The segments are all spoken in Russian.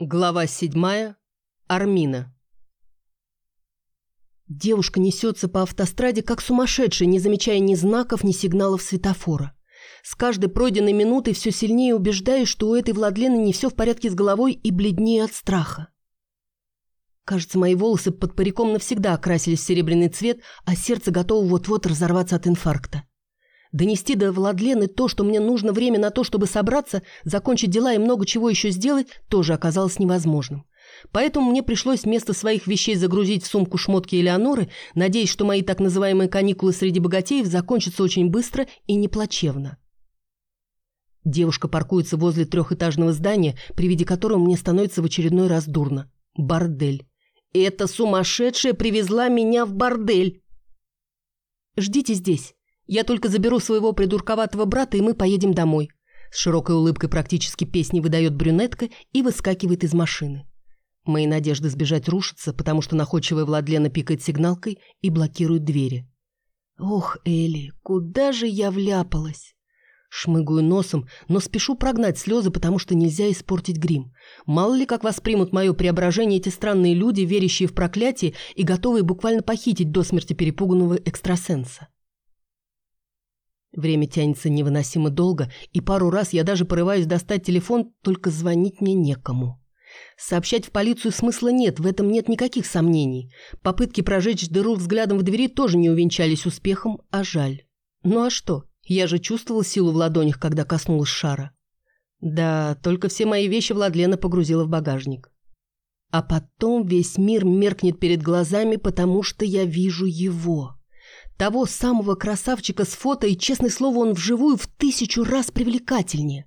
Глава седьмая. Армина. Девушка несется по автостраде, как сумасшедшая, не замечая ни знаков, ни сигналов светофора. С каждой пройденной минутой все сильнее убеждаюсь, что у этой Владлены не все в порядке с головой и бледнее от страха. Кажется, мои волосы под париком навсегда окрасились в серебряный цвет, а сердце готово вот-вот разорваться от инфаркта. Донести до Владлены то, что мне нужно время на то, чтобы собраться, закончить дела и много чего еще сделать, тоже оказалось невозможным. Поэтому мне пришлось вместо своих вещей загрузить в сумку шмотки Элеоноры, надеясь, что мои так называемые каникулы среди богатеев закончатся очень быстро и неплачевно. Девушка паркуется возле трехэтажного здания, при виде которого мне становится в очередной раз дурно. Бордель. Эта сумасшедшая привезла меня в бордель. «Ждите здесь». Я только заберу своего придурковатого брата, и мы поедем домой». С широкой улыбкой практически песни выдает брюнетка и выскакивает из машины. Мои надежды сбежать рушатся, потому что находчивая Владлена пикает сигналкой и блокирует двери. «Ох, Элли, куда же я вляпалась?» Шмыгаю носом, но спешу прогнать слезы, потому что нельзя испортить грим. Мало ли как воспримут мое преображение эти странные люди, верящие в проклятие и готовые буквально похитить до смерти перепуганного экстрасенса. Время тянется невыносимо долго, и пару раз я даже порываюсь достать телефон, только звонить мне некому. Сообщать в полицию смысла нет, в этом нет никаких сомнений. Попытки прожечь дыру взглядом в двери тоже не увенчались успехом, а жаль. Ну а что? Я же чувствовала силу в ладонях, когда коснулась шара. Да, только все мои вещи Владлена погрузила в багажник. А потом весь мир меркнет перед глазами, потому что я вижу его. Того самого красавчика с фото, и, честное слово, он вживую в тысячу раз привлекательнее.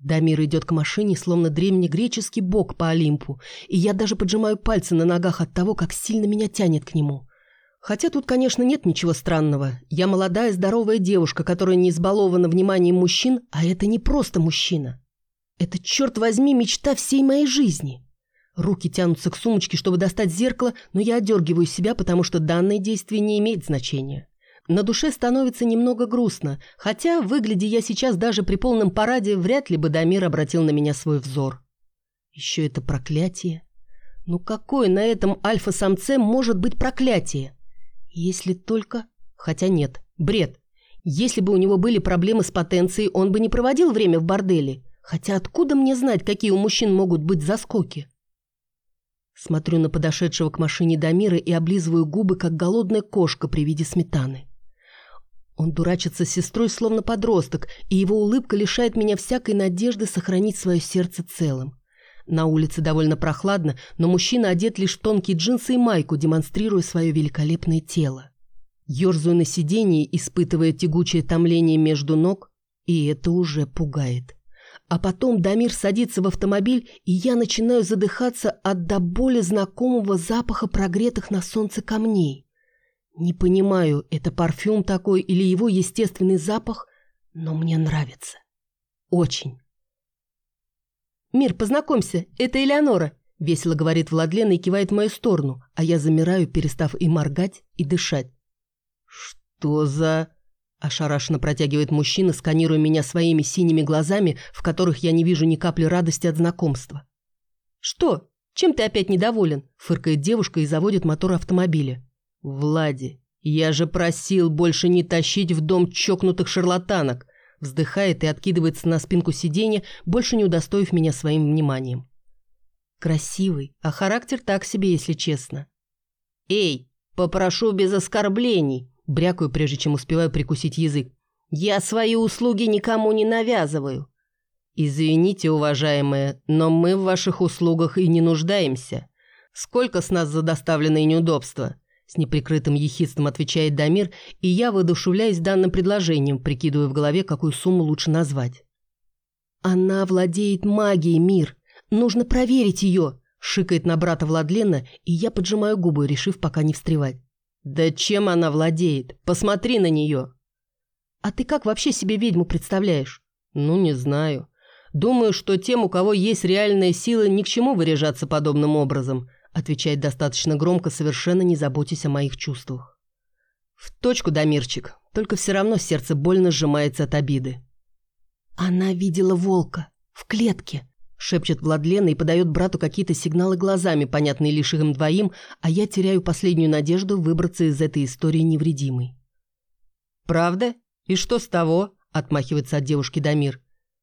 Дамир идет к машине, словно древнегреческий бог по Олимпу, и я даже поджимаю пальцы на ногах от того, как сильно меня тянет к нему. Хотя тут, конечно, нет ничего странного. Я молодая, здоровая девушка, которая не избалована вниманием мужчин, а это не просто мужчина. Это, черт возьми, мечта всей моей жизни. Руки тянутся к сумочке, чтобы достать зеркало, но я одергиваю себя, потому что данное действие не имеет значения. На душе становится немного грустно, хотя, выглядя я сейчас даже при полном параде, вряд ли бы Дамир обратил на меня свой взор. Еще это проклятие. Ну какое на этом альфа-самце может быть проклятие? Если только... Хотя нет, бред. Если бы у него были проблемы с потенцией, он бы не проводил время в борделе. Хотя откуда мне знать, какие у мужчин могут быть заскоки? Смотрю на подошедшего к машине Дамира и облизываю губы, как голодная кошка при виде сметаны. Он дурачится с сестрой, словно подросток, и его улыбка лишает меня всякой надежды сохранить свое сердце целым. На улице довольно прохладно, но мужчина одет лишь в тонкие джинсы и майку, демонстрируя свое великолепное тело. Ёрзаю на сиденье, испытывая тягучее томление между ног, и это уже пугает. А потом Дамир садится в автомобиль, и я начинаю задыхаться от до боли знакомого запаха прогретых на солнце камней. Не понимаю, это парфюм такой или его естественный запах, но мне нравится. Очень. «Мир, познакомься, это Элеонора», — весело говорит Владлена и кивает в мою сторону, а я замираю, перестав и моргать, и дышать. «Что за...» Ошарашенно протягивает мужчина, сканируя меня своими синими глазами, в которых я не вижу ни капли радости от знакомства. «Что? Чем ты опять недоволен?» – фыркает девушка и заводит мотор автомобиля. «Влади, я же просил больше не тащить в дом чокнутых шарлатанок!» Вздыхает и откидывается на спинку сиденья, больше не удостоив меня своим вниманием. Красивый, а характер так себе, если честно. «Эй, попрошу без оскорблений!» Брякаю, прежде чем успеваю прикусить язык. «Я свои услуги никому не навязываю». «Извините, уважаемая, но мы в ваших услугах и не нуждаемся. Сколько с нас за неудобства?» С неприкрытым ехидством отвечает Дамир, и я воодушевляюсь данным предложением, прикидывая в голове, какую сумму лучше назвать. «Она владеет магией, Мир. Нужно проверить ее!» Шикает на брата Владлена, и я поджимаю губы, решив пока не встревать. «Да чем она владеет? Посмотри на нее!» «А ты как вообще себе ведьму представляешь?» «Ну, не знаю. Думаю, что тем, у кого есть реальная сила, ни к чему выряжаться подобным образом», отвечает достаточно громко, совершенно не заботясь о моих чувствах. «В точку, Дамирчик, только все равно сердце больно сжимается от обиды». «Она видела волка в клетке», шепчет Владлена и подает брату какие-то сигналы глазами, понятные лишь им двоим, а я теряю последнюю надежду выбраться из этой истории невредимой. «Правда? И что с того?» – отмахивается от девушки Дамир.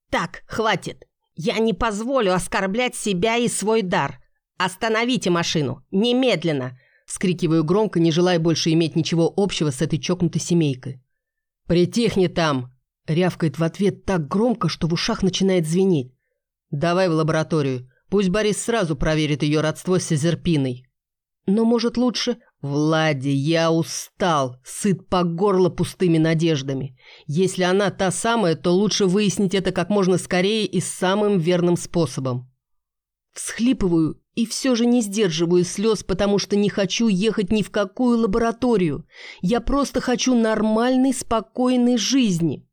«Так, хватит. Я не позволю оскорблять себя и свой дар. Остановите машину. Немедленно!» Скрикиваю громко, не желая больше иметь ничего общего с этой чокнутой семейкой. «Притихни там!» Рявкает в ответ так громко, что в ушах начинает звенеть. «Давай в лабораторию. Пусть Борис сразу проверит ее родство с Сизерпиной». «Но, может, лучше...» «Влади, я устал, сыт по горло пустыми надеждами. Если она та самая, то лучше выяснить это как можно скорее и самым верным способом». Всхлипываю и все же не сдерживаю слез, потому что не хочу ехать ни в какую лабораторию. Я просто хочу нормальной, спокойной жизни.